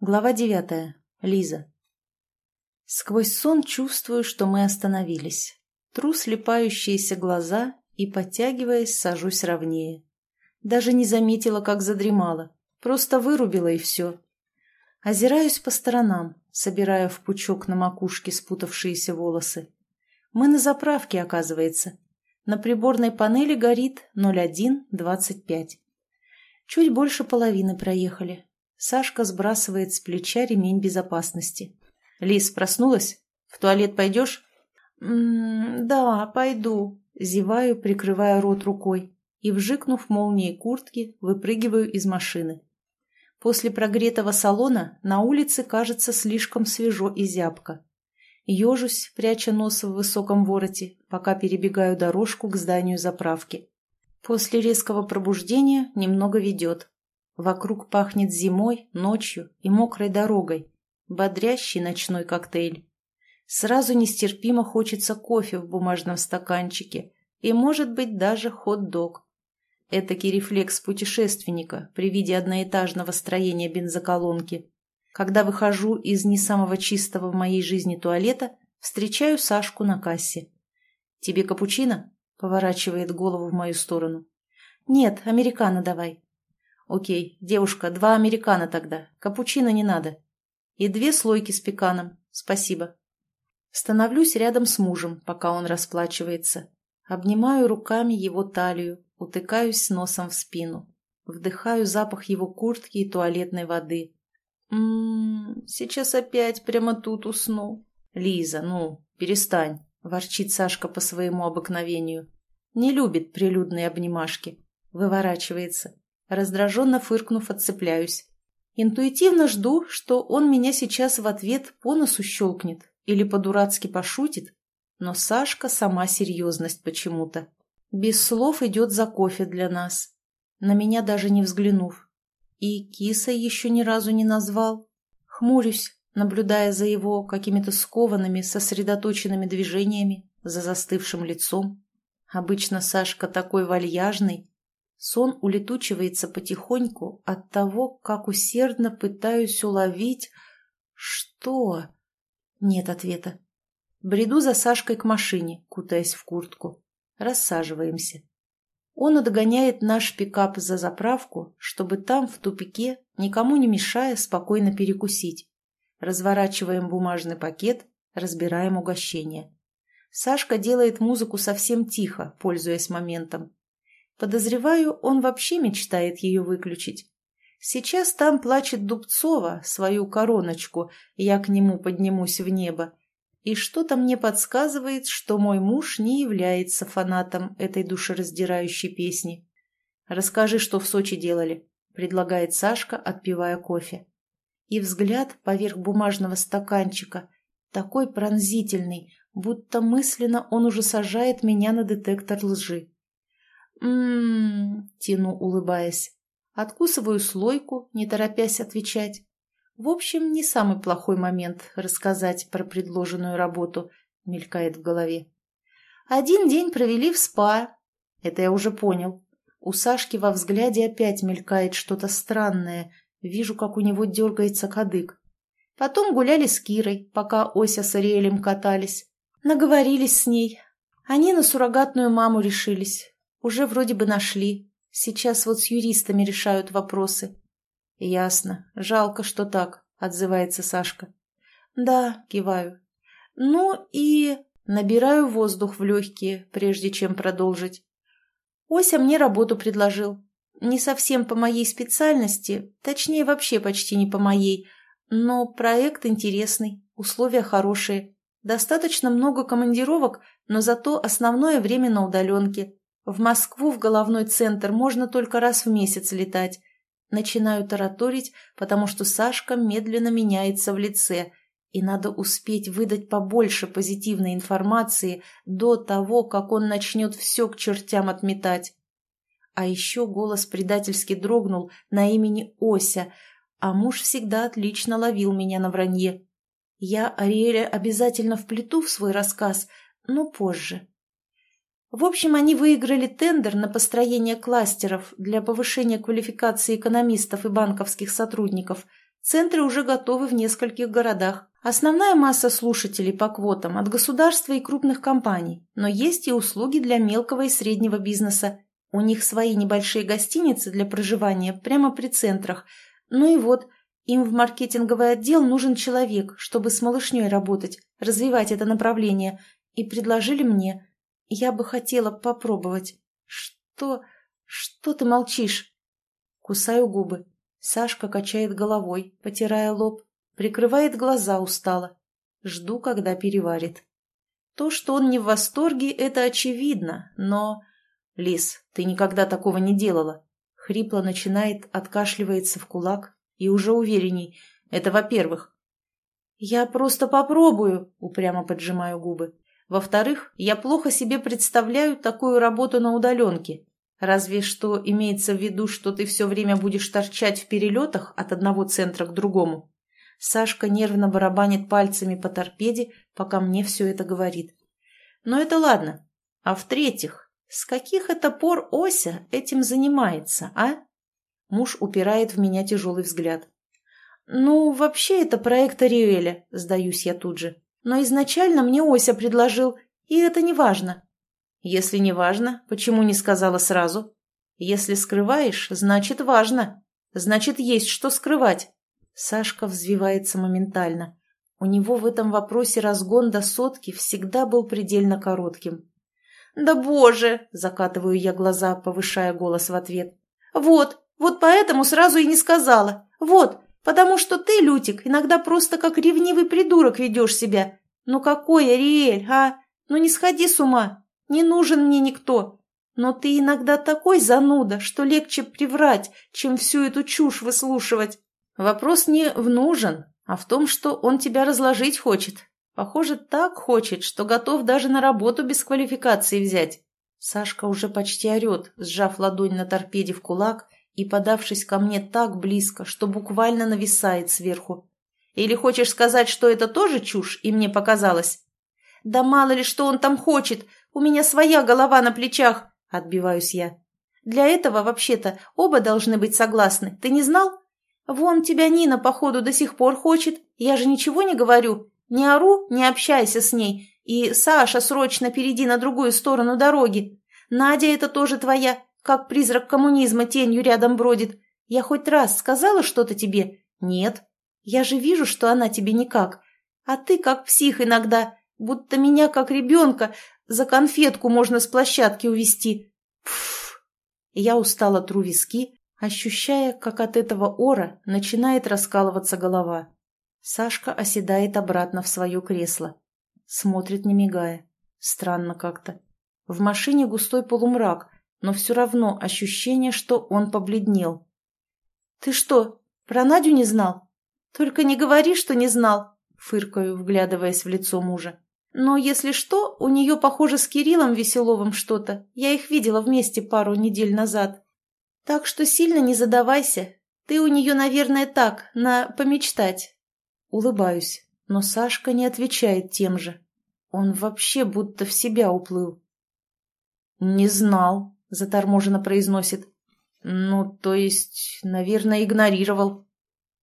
Глава девятая. Лиза. Сквозь сон чувствую, что мы остановились. Тру слепающиеся глаза и, подтягиваясь, сажусь ровнее. Даже не заметила, как задремала. Просто вырубила и все. Озираюсь по сторонам, собирая в пучок на макушке спутавшиеся волосы. Мы на заправке, оказывается. На приборной панели горит 0125. Чуть больше половины проехали. Сашка сбрасывает с плеча ремень безопасности. «Лис, проснулась? В туалет пойдешь?» «М -м, «Да, пойду», — зеваю, прикрывая рот рукой, и, вжикнув молнией куртки, выпрыгиваю из машины. После прогретого салона на улице кажется слишком свежо и зябко. Ежусь, пряча нос в высоком вороте, пока перебегаю дорожку к зданию заправки. После резкого пробуждения немного ведет. Вокруг пахнет зимой, ночью и мокрой дорогой. Бодрящий ночной коктейль. Сразу нестерпимо хочется кофе в бумажном стаканчике и, может быть, даже хот-дог. Этакий рефлекс путешественника при виде одноэтажного строения бензоколонки. Когда выхожу из не самого чистого в моей жизни туалета, встречаю Сашку на кассе. «Тебе капучино?» — поворачивает голову в мою сторону. «Нет, американо давай», «Окей, девушка, два американо тогда. Капучино не надо. И две слойки с пеканом. Спасибо». Становлюсь рядом с мужем, пока он расплачивается. Обнимаю руками его талию, утыкаюсь носом в спину. Вдыхаю запах его куртки и туалетной воды. «Ммм, сейчас опять прямо тут усну». «Лиза, ну, перестань», — ворчит Сашка по своему обыкновению. Не любит прилюдные обнимашки. Выворачивается. Раздраженно фыркнув, отцепляюсь. Интуитивно жду, что он меня сейчас в ответ по носу щелкнет или по-дурацки пошутит, но Сашка сама серьезность почему-то. Без слов идет за кофе для нас, на меня даже не взглянув. И киса еще ни разу не назвал. Хмурюсь, наблюдая за его какими-то скованными, сосредоточенными движениями, за застывшим лицом. Обычно Сашка такой вальяжный, Сон улетучивается потихоньку от того, как усердно пытаюсь уловить... Что? Нет ответа. Бреду за Сашкой к машине, кутаясь в куртку. Рассаживаемся. Он отгоняет наш пикап за заправку, чтобы там, в тупике, никому не мешая, спокойно перекусить. Разворачиваем бумажный пакет, разбираем угощение. Сашка делает музыку совсем тихо, пользуясь моментом. Подозреваю, он вообще мечтает ее выключить. Сейчас там плачет Дубцова, свою короночку, я к нему поднимусь в небо. И что-то мне подсказывает, что мой муж не является фанатом этой душераздирающей песни. «Расскажи, что в Сочи делали», — предлагает Сашка, отпивая кофе. И взгляд поверх бумажного стаканчика, такой пронзительный, будто мысленно он уже сажает меня на детектор лжи. «М-м-м», тяну, улыбаясь. Откусываю слойку, не торопясь отвечать. В общем, не самый плохой момент рассказать про предложенную работу, мелькает в голове. Один день провели в спа. Это я уже понял. У Сашки во взгляде опять мелькает что-то странное. Вижу, как у него дергается кадык. Потом гуляли с Кирой, пока Ося с Ариэлем катались. Наговорились с ней. Они на суррогатную маму решились. Уже вроде бы нашли. Сейчас вот с юристами решают вопросы. Ясно. Жалко, что так, отзывается Сашка. Да, киваю. Ну и... Набираю воздух в легкие, прежде чем продолжить. Ося мне работу предложил. Не совсем по моей специальности, точнее вообще почти не по моей, но проект интересный, условия хорошие. Достаточно много командировок, но зато основное время на удаленке. В Москву в головной центр можно только раз в месяц летать. Начинаю тараторить, потому что Сашка медленно меняется в лице, и надо успеть выдать побольше позитивной информации до того, как он начнет все к чертям отметать. А еще голос предательски дрогнул на имени Ося, а муж всегда отлично ловил меня на вранье. Я Ариэля обязательно вплету в свой рассказ, но позже. В общем, они выиграли тендер на построение кластеров для повышения квалификации экономистов и банковских сотрудников. Центры уже готовы в нескольких городах. Основная масса слушателей по квотам от государства и крупных компаний, но есть и услуги для мелкого и среднего бизнеса. У них свои небольшие гостиницы для проживания прямо при центрах. Ну и вот, им в маркетинговый отдел нужен человек, чтобы с малышней работать, развивать это направление. И предложили мне. Я бы хотела попробовать. Что... что ты молчишь? Кусаю губы. Сашка качает головой, потирая лоб, прикрывает глаза устало. Жду, когда переварит. То, что он не в восторге, это очевидно, но... Лис, ты никогда такого не делала. Хрипло начинает, откашливается в кулак и уже уверенней. Это во-первых. Я просто попробую, упрямо поджимаю губы. Во-вторых, я плохо себе представляю такую работу на удаленке. Разве что имеется в виду, что ты все время будешь торчать в перелетах от одного центра к другому. Сашка нервно барабанит пальцами по торпеде, пока мне все это говорит. Но это ладно. А в-третьих, с каких это пор Ося этим занимается, а? Муж упирает в меня тяжелый взгляд. «Ну, вообще это проект Ариэля», — сдаюсь я тут же. «Но изначально мне Ося предложил, и это не важно. Если не важно, почему не сказала сразу? Если скрываешь, значит важно. Значит, есть что скрывать. Сашка взвивается моментально. У него в этом вопросе разгон до сотки всегда был предельно коротким. «Да боже!» – закатываю я глаза, повышая голос в ответ. «Вот, вот поэтому сразу и не сказала. Вот, потому что ты, Лютик, иногда просто как ревнивый придурок ведешь себя. Ну какой Ариэль, а? Ну не сходи с ума. Не нужен мне никто. Но ты иногда такой зануда, что легче приврать, чем всю эту чушь выслушивать. Вопрос не в нужен, а в том, что он тебя разложить хочет. Похоже, так хочет, что готов даже на работу без квалификации взять. Сашка уже почти орет, сжав ладонь на торпеде в кулак и подавшись ко мне так близко, что буквально нависает сверху. Или хочешь сказать, что это тоже чушь, и мне показалось? Да мало ли, что он там хочет, у меня своя голова на плечах, отбиваюсь я. Для этого, вообще-то, оба должны быть согласны. Ты не знал? Вон тебя Нина, походу, до сих пор хочет. Я же ничего не говорю. Не ору, не общайся с ней. И, Саша, срочно перейди на другую сторону дороги. Надя это тоже твоя, как призрак коммунизма тенью рядом бродит. Я хоть раз сказала что-то тебе? Нет. Я же вижу, что она тебе никак. А ты как псих иногда, будто меня, как ребенка, за конфетку можно с площадки увести. Пф! Я устала тру виски, ощущая, как от этого ора начинает раскалываться голова. Сашка оседает обратно в свое кресло. Смотрит, не мигая. Странно как-то. В машине густой полумрак, но все равно ощущение, что он побледнел. «Ты что, про Надю не знал? Только не говори, что не знал!» Фыркаю, вглядываясь в лицо мужа. Но, если что, у нее, похоже, с Кириллом Веселовым что-то. Я их видела вместе пару недель назад. Так что сильно не задавайся. Ты у нее, наверное, так, на помечтать. Улыбаюсь, но Сашка не отвечает тем же. Он вообще будто в себя уплыл. «Не знал», — заторможенно произносит. «Ну, то есть, наверное, игнорировал.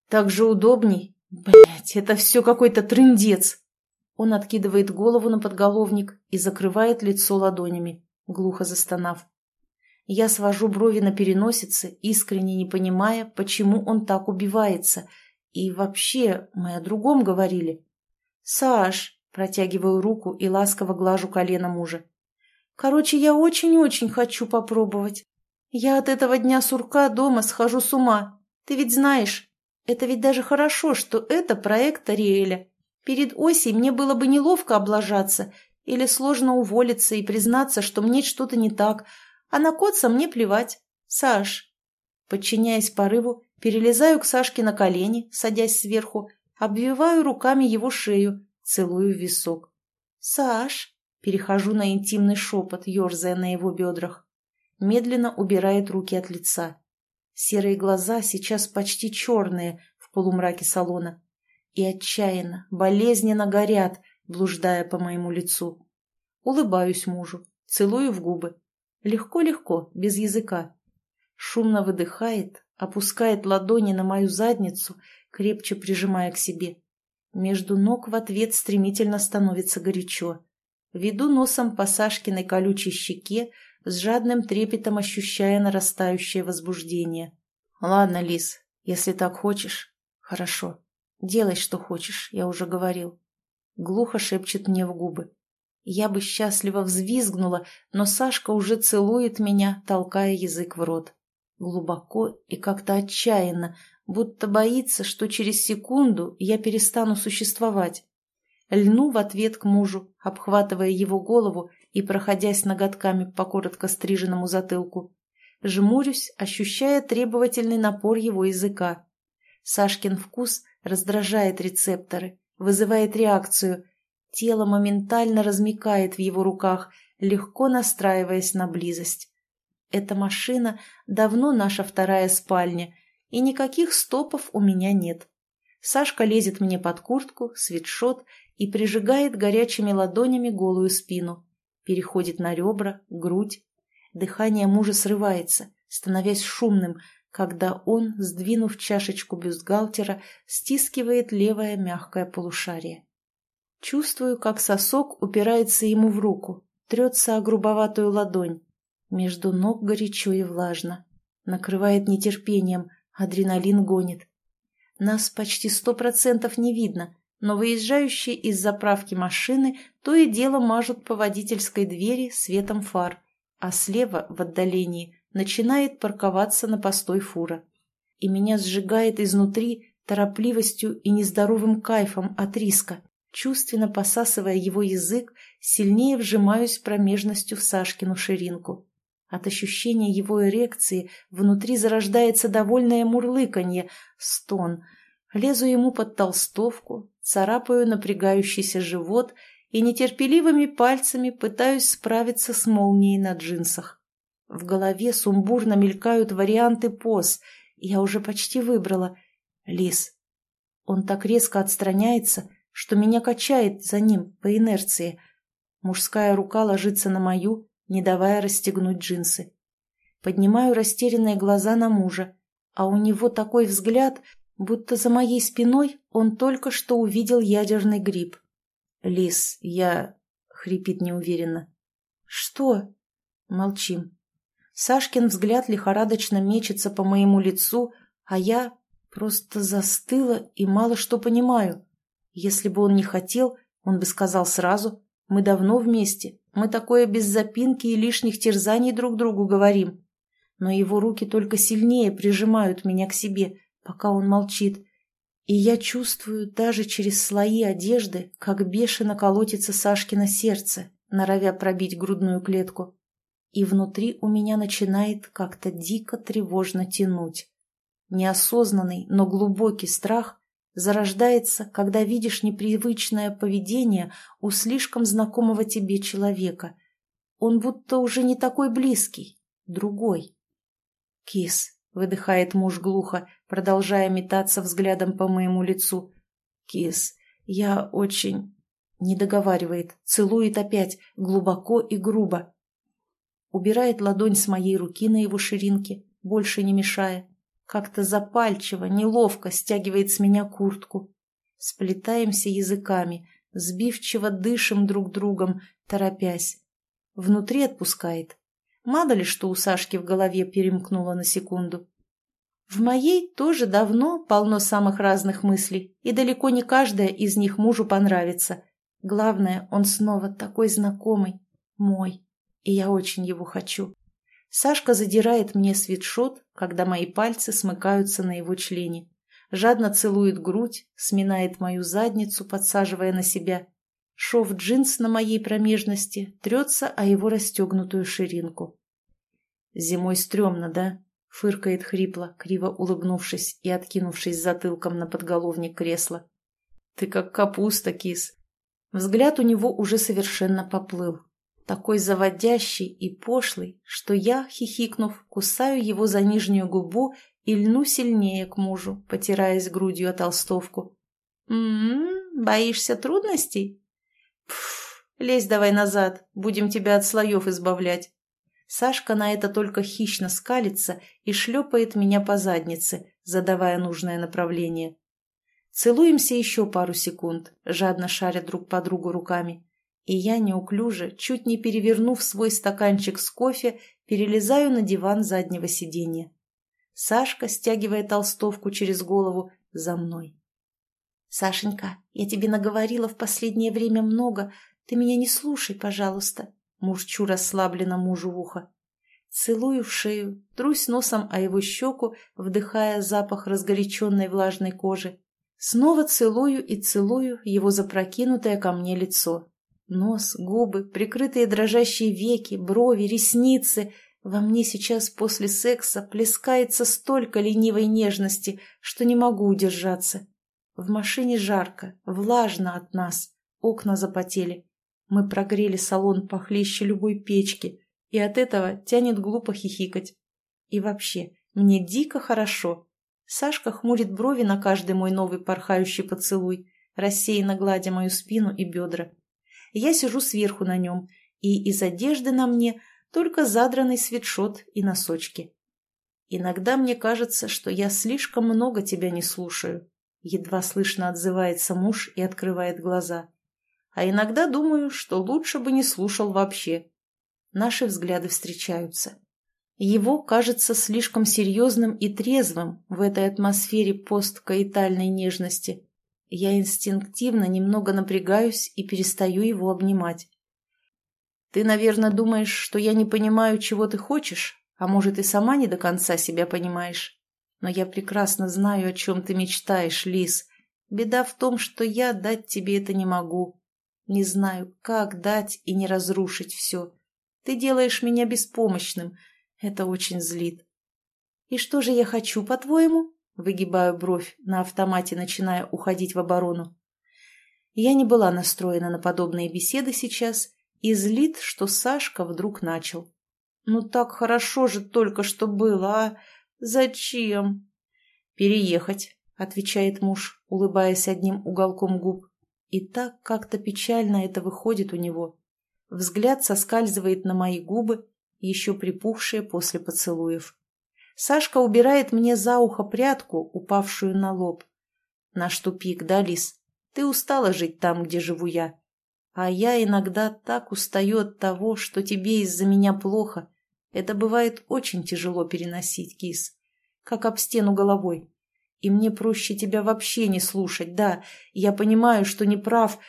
Так же удобней. Блять, это все какой-то трындец». Он откидывает голову на подголовник и закрывает лицо ладонями, глухо застонав. Я свожу брови на переносице, искренне не понимая, почему он так убивается. И вообще, мы о другом говорили. «Саш!» – протягиваю руку и ласково глажу колено мужа. «Короче, я очень-очень хочу попробовать. Я от этого дня сурка дома схожу с ума. Ты ведь знаешь, это ведь даже хорошо, что это проект Ариэля. Перед Осей мне было бы неловко облажаться или сложно уволиться и признаться, что мне что-то не так, а на Котца мне плевать. Саш. Подчиняясь порыву, перелезаю к Сашке на колени, садясь сверху, обвиваю руками его шею, целую висок. «Саш!» Перехожу на интимный шепот, ерзая на его бедрах. Медленно убирает руки от лица. Серые глаза сейчас почти черные в полумраке салона и отчаянно, болезненно горят, блуждая по моему лицу. Улыбаюсь мужу, целую в губы. Легко-легко, без языка. Шумно выдыхает, опускает ладони на мою задницу, крепче прижимая к себе. Между ног в ответ стремительно становится горячо. Веду носом по Сашкиной колючей щеке, с жадным трепетом ощущая нарастающее возбуждение. «Ладно, Лис, если так хочешь, хорошо. Делай, что хочешь, я уже говорил». Глухо шепчет мне в губы. Я бы счастливо взвизгнула, но Сашка уже целует меня, толкая язык в рот. Глубоко и как-то отчаянно, будто боится, что через секунду я перестану существовать. Льну в ответ к мужу, обхватывая его голову и проходясь ноготками по коротко стриженному затылку. Жмурюсь, ощущая требовательный напор его языка. Сашкин вкус раздражает рецепторы, вызывает реакцию. Тело моментально размекает в его руках, легко настраиваясь на близость. Эта машина давно наша вторая спальня, и никаких стопов у меня нет. Сашка лезет мне под куртку, свитшот и прижигает горячими ладонями голую спину. Переходит на ребра, грудь. Дыхание мужа срывается, становясь шумным, когда он, сдвинув чашечку бюстгальтера, стискивает левое мягкое полушарие. Чувствую, как сосок упирается ему в руку, трется о грубоватую ладонь. Между ног горячо и влажно. Накрывает нетерпением, адреналин гонит. Нас почти сто процентов не видно, но выезжающие из заправки машины то и дело мажут по водительской двери светом фар, а слева, в отдалении, начинает парковаться на постой фура. И меня сжигает изнутри торопливостью и нездоровым кайфом от риска. Чувственно посасывая его язык, сильнее вжимаюсь промежностью в Сашкину ширинку. От ощущения его эрекции внутри зарождается довольное мурлыканье, стон. Лезу ему под толстовку, царапаю напрягающийся живот и нетерпеливыми пальцами пытаюсь справиться с молнией на джинсах. В голове сумбурно мелькают варианты поз. Я уже почти выбрала. Лис. Он так резко отстраняется, что меня качает за ним по инерции. Мужская рука ложится на мою, не давая расстегнуть джинсы. Поднимаю растерянные глаза на мужа, а у него такой взгляд, будто за моей спиной он только что увидел ядерный гриб. «Лис, я...» — хрипит неуверенно. «Что?» Молчим. Сашкин взгляд лихорадочно мечется по моему лицу, а я просто застыла и мало что понимаю. Если бы он не хотел, он бы сказал сразу, мы давно вместе, мы такое без запинки и лишних терзаний друг другу говорим. Но его руки только сильнее прижимают меня к себе, пока он молчит, и я чувствую даже через слои одежды, как бешено колотится Сашкино сердце, норовя пробить грудную клетку и внутри у меня начинает как-то дико тревожно тянуть. Неосознанный, но глубокий страх зарождается, когда видишь непривычное поведение у слишком знакомого тебе человека. Он будто уже не такой близкий, другой. «Кис», — выдыхает муж глухо, продолжая метаться взглядом по моему лицу. «Кис, я очень...» Не договаривает, целует опять, глубоко и грубо убирает ладонь с моей руки на его ширинке, больше не мешая. Как-то запальчиво, неловко стягивает с меня куртку. Сплетаемся языками, сбивчиво дышим друг другом, торопясь. Внутри отпускает. Мало ли, что у Сашки в голове перемкнуло на секунду. В моей тоже давно полно самых разных мыслей, и далеко не каждая из них мужу понравится. Главное, он снова такой знакомый, мой и я очень его хочу. Сашка задирает мне свитшот, когда мои пальцы смыкаются на его члене. Жадно целует грудь, сминает мою задницу, подсаживая на себя. Шов джинс на моей промежности трется о его расстегнутую ширинку. «Зимой стрёмно, да?» — фыркает хрипло, криво улыбнувшись и откинувшись затылком на подголовник кресла. «Ты как капуста, кис!» Взгляд у него уже совершенно поплыл такой заводящий и пошлый, что я, хихикнув, кусаю его за нижнюю губу и льну сильнее к мужу, потираясь грудью о толстовку. «М-м, боишься трудностей?» «Пф, лезь давай назад, будем тебя от слоев избавлять». Сашка на это только хищно скалится и шлепает меня по заднице, задавая нужное направление. Целуемся еще пару секунд, жадно шаря друг по другу руками. И я неуклюже, чуть не перевернув свой стаканчик с кофе, перелезаю на диван заднего сиденья. Сашка, стягивая толстовку через голову, за мной. «Сашенька, я тебе наговорила в последнее время много. Ты меня не слушай, пожалуйста», — мурчу расслабленно мужу в ухо. Целую в шею, трусь носом о его щеку, вдыхая запах разгоряченной влажной кожи. Снова целую и целую его запрокинутое ко мне лицо. Нос, губы, прикрытые дрожащие веки, брови, ресницы. Во мне сейчас после секса плескается столько ленивой нежности, что не могу удержаться. В машине жарко, влажно от нас, окна запотели. Мы прогрели салон похлеще любой печки, и от этого тянет глупо хихикать. И вообще, мне дико хорошо. Сашка хмурит брови на каждый мой новый порхающий поцелуй, рассеянно гладя мою спину и бедра. Я сижу сверху на нем, и из одежды на мне только задранный свитшот и носочки. Иногда мне кажется, что я слишком много тебя не слушаю. Едва слышно отзывается муж и открывает глаза. А иногда думаю, что лучше бы не слушал вообще. Наши взгляды встречаются. Его кажется слишком серьезным и трезвым в этой атмосфере посткаитальной нежности. Я инстинктивно немного напрягаюсь и перестаю его обнимать. «Ты, наверное, думаешь, что я не понимаю, чего ты хочешь, а может, и сама не до конца себя понимаешь. Но я прекрасно знаю, о чем ты мечтаешь, Лис. Беда в том, что я дать тебе это не могу. Не знаю, как дать и не разрушить все. Ты делаешь меня беспомощным. Это очень злит. И что же я хочу, по-твоему? Выгибаю бровь, на автомате начиная уходить в оборону. Я не была настроена на подобные беседы сейчас и злит, что Сашка вдруг начал. «Ну так хорошо же только что было, а? Зачем?» «Переехать», — отвечает муж, улыбаясь одним уголком губ. И так как-то печально это выходит у него. Взгляд соскальзывает на мои губы, еще припухшие после поцелуев. Сашка убирает мне за ухо прядку, упавшую на лоб. Наш тупик, да, Лис? Ты устала жить там, где живу я. А я иногда так устаю от того, что тебе из-за меня плохо. Это бывает очень тяжело переносить, кис. Как об стену головой. И мне проще тебя вообще не слушать, да. Я понимаю, что не прав,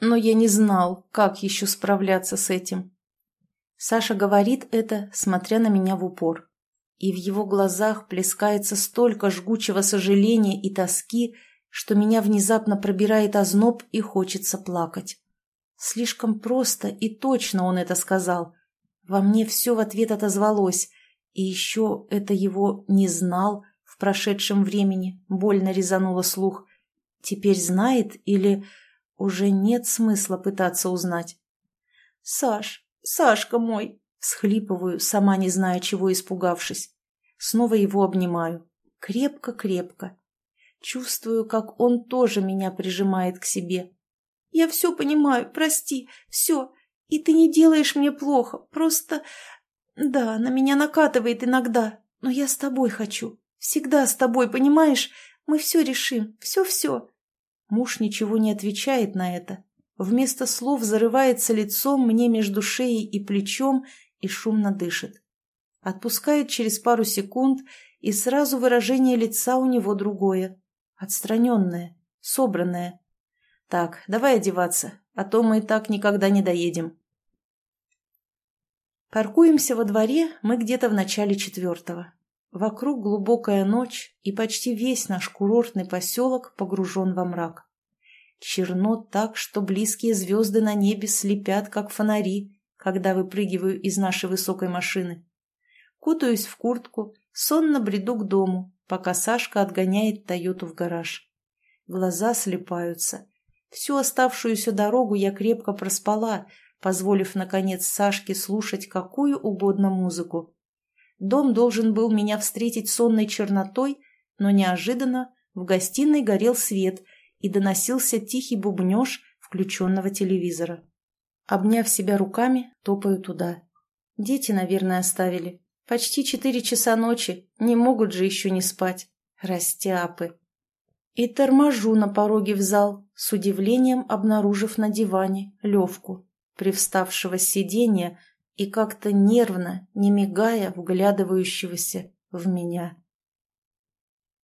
но я не знал, как еще справляться с этим. Саша говорит это, смотря на меня в упор. И в его глазах плескается столько жгучего сожаления и тоски, что меня внезапно пробирает озноб и хочется плакать. Слишком просто и точно он это сказал. Во мне все в ответ отозвалось, и еще это его «не знал» в прошедшем времени больно резануло слух. Теперь знает или уже нет смысла пытаться узнать. «Саш, Сашка мой!» Схлипываю, сама не зная, чего испугавшись. Снова его обнимаю. Крепко-крепко. Чувствую, как он тоже меня прижимает к себе. «Я все понимаю, прости, все. И ты не делаешь мне плохо, просто... Да, на меня накатывает иногда, но я с тобой хочу. Всегда с тобой, понимаешь? Мы все решим, все-все. Муж ничего не отвечает на это. Вместо слов зарывается лицом мне между шеей и плечом и шумно дышит. Отпускает через пару секунд, и сразу выражение лица у него другое. Отстраненное, собранное. Так, давай одеваться, а то мы и так никогда не доедем. Паркуемся во дворе мы где-то в начале четвертого. Вокруг глубокая ночь, и почти весь наш курортный поселок погружен во мрак. Черно так, что близкие звезды на небе слепят, как фонари, когда выпрыгиваю из нашей высокой машины. Кутаюсь в куртку, сонно бреду к дому, пока Сашка отгоняет Тойоту в гараж. Глаза слепаются. Всю оставшуюся дорогу я крепко проспала, позволив, наконец, Сашке слушать какую угодно музыку. Дом должен был меня встретить сонной чернотой, но неожиданно в гостиной горел свет и доносился тихий бубнеж включенного телевизора. Обняв себя руками, топаю туда. Дети, наверное, оставили. Почти четыре часа ночи, не могут же еще не спать. Растяпы. И торможу на пороге в зал, с удивлением обнаружив на диване Левку, привставшего с сиденья и как-то нервно, не мигая, вглядывающегося в меня.